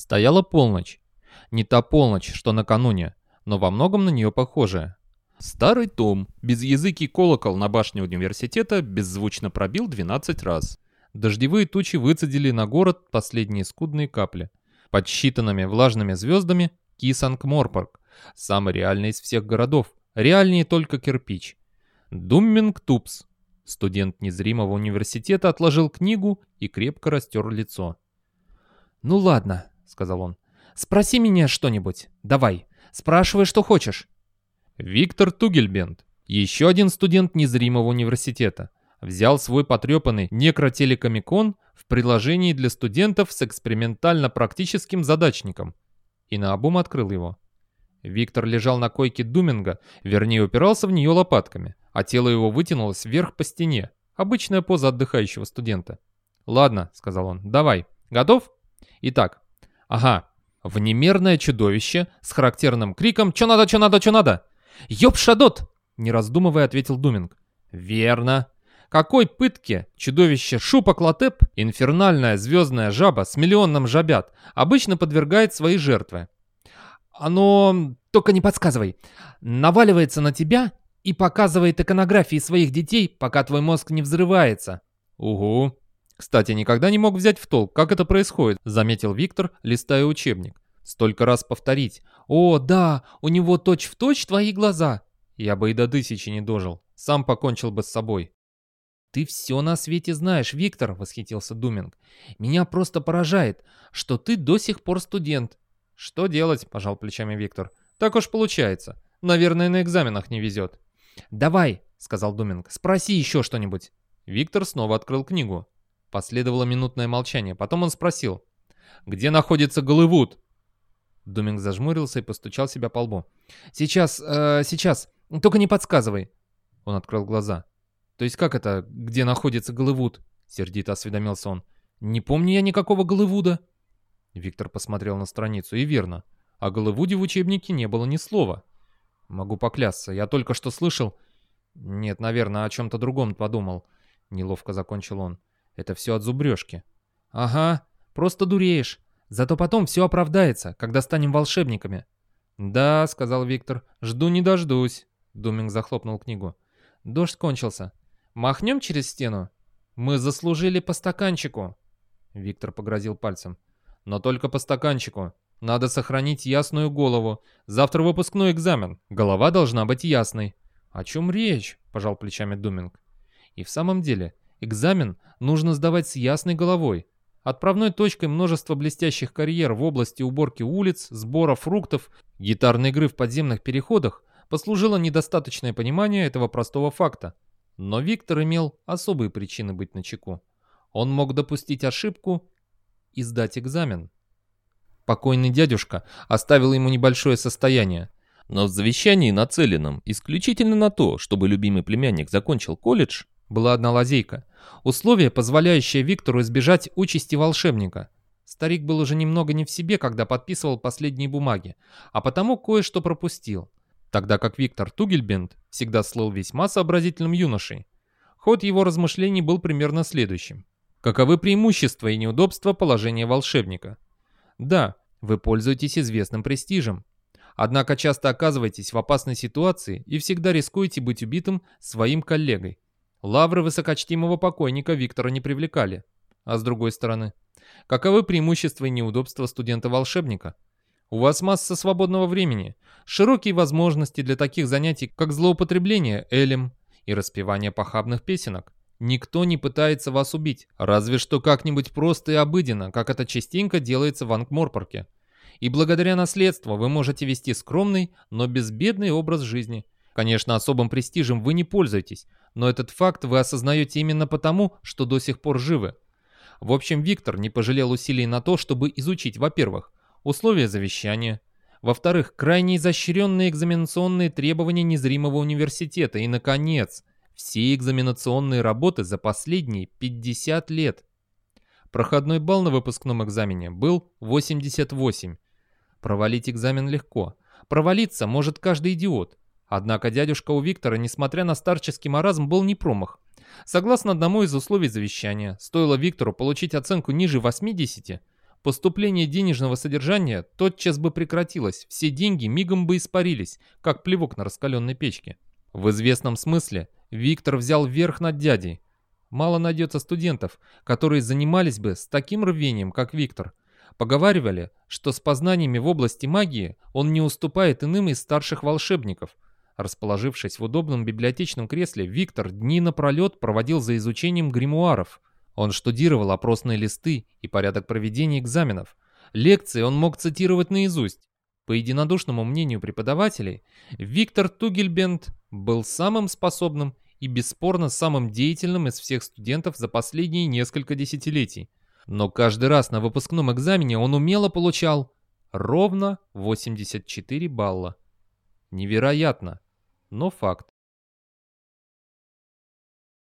Стояла полночь. Не та полночь, что накануне, но во многом на нее похожая. Старый том, безязыкий колокол на башне университета беззвучно пробил 12 раз. Дождевые тучи выцедили на город последние скудные капли. Под считанными влажными звездами кис Анк-Морпорк, самый реальный из всех городов, реальнее только кирпич. Думминг Тупс, студент незримого университета, отложил книгу и крепко растер лицо. «Ну ладно», — сказал он, — «спроси меня что-нибудь. Давай, спрашивай, что хочешь». Виктор Тугельбенд, еще один студент незримого университета, взял свой потрепанный некротелекомикон в приложении для студентов с экспериментально-практическим задачником и наобум открыл его. Виктор лежал на койке Думинга, вернее упирался в нее лопатками, а тело его вытянулось вверх по стене. Обычная поза отдыхающего студента. «Ладно», — сказал он, — «давай. Готов?» «Итак. Ага. Внемерное чудовище с характерным криком «Чё надо, чё надо, чё надо?» «Ёпшадот!» — не раздумывая ответил Думинг. «Верно. Какой пытке чудовище Шупа-Клотеп, инфернальная звездная жаба с миллионным жабят, обычно подвергает свои жертвы? Оно, только не подсказывай, наваливается на тебя и показывает иконографии своих детей, пока твой мозг не взрывается. Угу. Кстати, никогда не мог взять в толк, как это происходит, заметил Виктор, листая учебник. Столько раз повторить. О, да, у него точь-в-точь точь твои глаза. Я бы и до тысячи не дожил. Сам покончил бы с собой. «Ты все на свете знаешь, Виктор», — восхитился Думинг. «Меня просто поражает, что ты до сих пор студент». «Что делать?» — пожал плечами Виктор. «Так уж получается. Наверное, на экзаменах не везет». «Давай», — сказал Думинг, — «спроси еще что-нибудь». Виктор снова открыл книгу. Последовало минутное молчание. Потом он спросил. «Где находится Голливуд?» Думинг зажмурился и постучал себя по лбу. «Сейчас, э, сейчас. Только не подсказывай». Он открыл глаза. «То есть как это, где находится Голливуд?» — сердито осведомился он. «Не помню я никакого Голливуда». Виктор посмотрел на страницу, и верно. О Голливуде в учебнике не было ни слова. Могу поклясться, я только что слышал... Нет, наверное, о чем-то другом подумал. Неловко закончил он. Это все от зубрежки. Ага, просто дуреешь. Зато потом все оправдается, когда станем волшебниками. Да, сказал Виктор, жду не дождусь. Думинг захлопнул книгу. Дождь кончился. Махнем через стену? Мы заслужили по стаканчику. Виктор погрозил пальцем. Но только по стаканчику. Надо сохранить ясную голову. Завтра выпускной экзамен. Голова должна быть ясной. О чем речь? Пожал плечами Думинг. И в самом деле, экзамен нужно сдавать с ясной головой. Отправной точкой множества блестящих карьер в области уборки улиц, сбора фруктов, гитарной игры в подземных переходах послужило недостаточное понимание этого простого факта. Но Виктор имел особые причины быть начеку. Он мог допустить ошибку и сдать экзамен. Покойный дядюшка оставил ему небольшое состояние, но в завещании, нацеленном исключительно на то, чтобы любимый племянник закончил колледж, была одна лазейка. Условие, позволяющее Виктору избежать участи волшебника. Старик был уже немного не в себе, когда подписывал последние бумаги, а потому кое-что пропустил тогда как Виктор Тугельбенд всегда слыл весьма сообразительным юношей. Ход его размышлений был примерно следующим. Каковы преимущества и неудобства положения волшебника? Да, вы пользуетесь известным престижем. Однако часто оказываетесь в опасной ситуации и всегда рискуете быть убитым своим коллегой. Лавры высокочтимого покойника Виктора не привлекали. А с другой стороны, каковы преимущества и неудобства студента-волшебника? У вас масса свободного времени, широкие возможности для таких занятий, как злоупотребление элем и распевание похабных песенок. Никто не пытается вас убить, разве что как-нибудь просто и обыденно, как это частенько делается в Ангморпорке. И благодаря наследству вы можете вести скромный, но безбедный образ жизни. Конечно, особым престижем вы не пользуетесь, но этот факт вы осознаете именно потому, что до сих пор живы. В общем, Виктор не пожалел усилий на то, чтобы изучить, во-первых, условия завещания, во-вторых, крайне изощренные экзаменационные требования незримого университета и, наконец, все экзаменационные работы за последние 50 лет. Проходной балл на выпускном экзамене был 88. Провалить экзамен легко. Провалиться может каждый идиот. Однако дядюшка у Виктора, несмотря на старческий маразм, был не промах. Согласно одному из условий завещания, стоило Виктору получить оценку ниже 80, поступление денежного содержания тотчас бы прекратилось, все деньги мигом бы испарились, как плевок на раскаленной печке. В известном смысле Виктор взял верх над дядей. Мало найдется студентов, которые занимались бы с таким рвением, как Виктор. Поговаривали, что с познаниями в области магии он не уступает иным из старших волшебников. Расположившись в удобном библиотечном кресле, Виктор дни напролет проводил за изучением гримуаров. Он штудировал опросные листы и порядок проведения экзаменов. Лекции он мог цитировать наизусть. По единодушному мнению преподавателей, Виктор Тугельбенд был самым способным и бесспорно самым деятельным из всех студентов за последние несколько десятилетий. Но каждый раз на выпускном экзамене он умело получал ровно 84 балла. Невероятно, но факт.